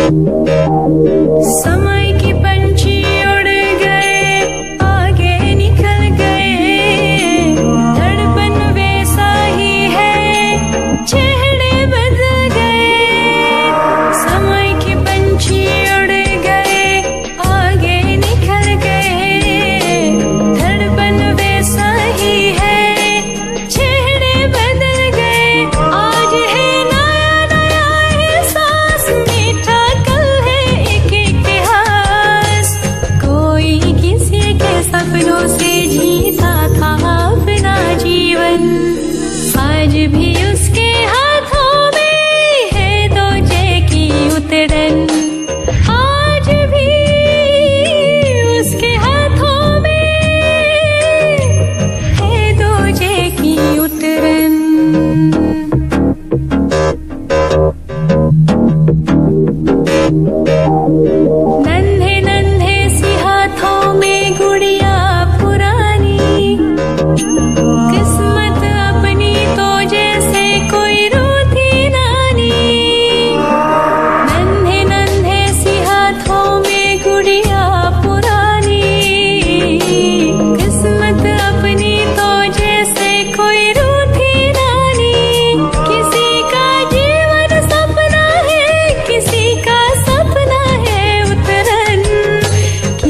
So सपनों से जीता था।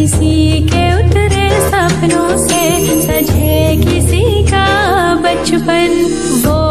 किसी के उतरे सपनों से सजे किसी का बचपन। वो